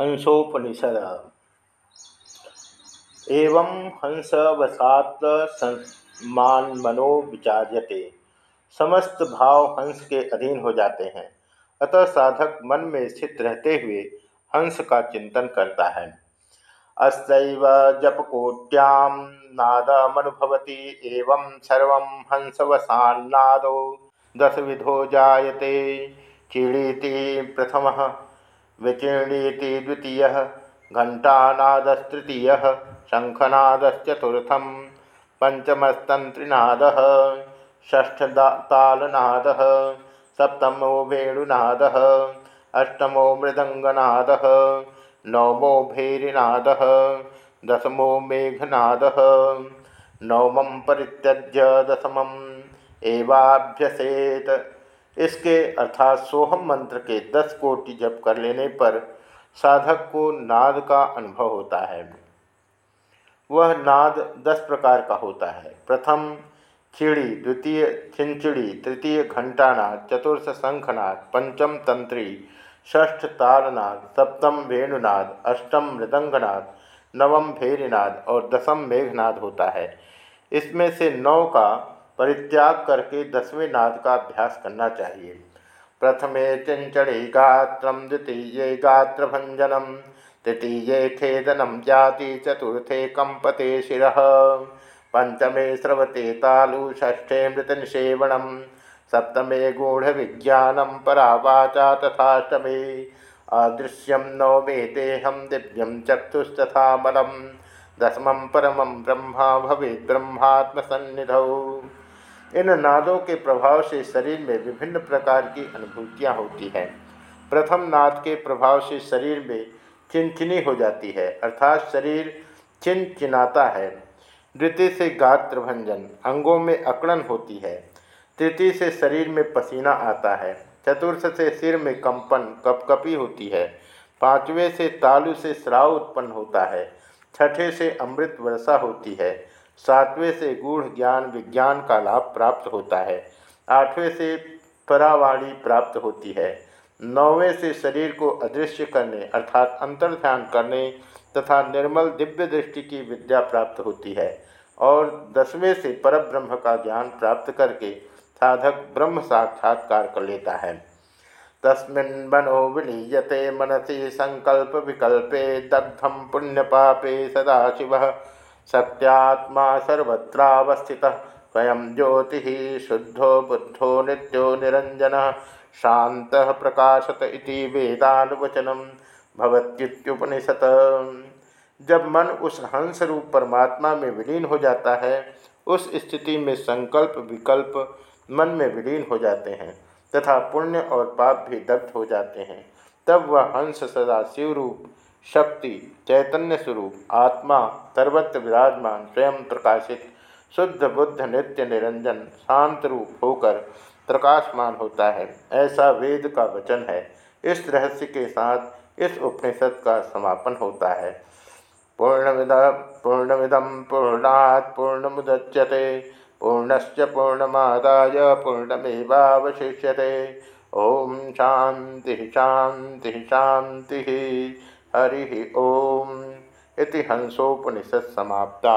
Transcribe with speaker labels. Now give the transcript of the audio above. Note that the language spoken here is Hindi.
Speaker 1: हंसोपनिषद। एवं हंसवसात मान मनो विचार्यते। समस्त भाव हंस के अधीन हो जाते हैं। अतः साधक मन में स्थित रहते हुए हंस का चिंतन करता है। अस्तैव जपकोट्याम नादमनुभवती एवं सर्व हंसवसान्नादो। दस विधो जायते। चीड़ीति प्रथम विचीर्णीति द्वितीय घंटानादस्तृतीय शंखनादश्चतुर्थम पंचमस्तंत्रिनाद षष्ठतालनाद, सप्तमो वेणुनाद, अष्टमो मृदंगनाद नवमो भैरीनाद दसमो मेघनाद, नवम परित्यज्य दसम एवाभ्यसेत। इसके अर्थात सोहम मंत्र के दस कोटि जप कर लेने पर साधक को नाद का अनुभव होता है। वह नाद दस प्रकार का होता है। प्रथम, खिड़ी, द्वितीय, खिंचड़ी, तृतीय, घंटानाद, चतुर्थ, शंखनाद, पंचम, तंत्री, षष्ठ, तालनाद, सप्तम, वेणुनाद, अष्टम, मृदंगनाद, नवम, भैरीनाद और दसम, मेघनाद होता है। इसमें से नौ का परित्याग करके दसवें नाद का अभ्यास करना चाहिए। प्रथमे चिंचड़ी गात्र, द्वितीय गात्रभंजनम तृतीय खेदनम जाति चतुर्थे कंपते शिव पंचमे स्रवते तालु, षष्ठे मृतनिषेवणम सप्तमे गूढ़ विज्ञानम परावाचा तथाष्टमे अदृश्यम नवमे देहम दिव्यम चतुस्तथा मलम दसम परम ब्रह्मा भवे ब्रह्मात्म सन्निधौ इन नादों के प्रभाव से शरीर में विभिन्न प्रकार की अनुभूतियाँ होती हैं। प्रथम नाद के प्रभाव से शरीर में चिनचिनी हो जाती है, अर्थात शरीर चिनचिनाता है। द्वितीय से गात्र भंजन, अंगों में अकड़न होती है। तृतीय से शरीर में पसीना आता है। चतुर्थ से सिर में कंपन, कपकपी होती है। पाँचवें से तालु से श्राव उत्पन्न होता है। छठे से अमृत वर्षा होती है। सातवें से गूढ़ ज्ञान विज्ञान का लाभ प्राप्त होता है। आठवें से परावाणी प्राप्त होती है। नौवें से शरीर को अदृश्य करने अर्थात अंतर ध्यान करने तथा निर्मल दिव्य दृष्टि की विद्या प्राप्त होती है और दसवें से परब्रह्म का ज्ञान प्राप्त करके साधक ब्रह्म साक्षात्कार कर लेता है। तस्मिन् मनो विलीयते मनसी संकल्प विकल्पे दग्धम पुण्य पापे सदाशिव सत्यात्मा सर्वत्रावस्थित स्वयं ज्योति शुद्धो बुद्धो नित्यो निरंजन शांत प्रकाशत इति वेदानुवचनम भवत्युपनिषत जब मन उस हंस रूप परमात्मा में विलीन हो जाता है, उस स्थिति में संकल्प विकल्प मन में विलीन हो जाते हैं, तथा पुण्य और पाप भी दग्ध हो जाते हैं। तब वह हंस सदा शिव रूप शक्ति, चैतन्य स्वरूप, आत्मा, सर्वत्र विराजमान, स्वयं प्रकाशित, शुद्ध, बुद्ध, नित्य, निरंजन, शांत रूप होकर प्रकाशमान होता है। ऐसा वेद का वचन है। इस रहस्य के साथ इस उपनिषद का समापन होता है। पूर्णमिद पूर्णमिदम पूर्णात् पूर्ण मुदच्यते पूर्णश्च पूर्णमादाय पूर्णमेवावशिष्यते। ओम शांति शांति शांति हरि ओम इति हंसोपनिषद समाप्ता।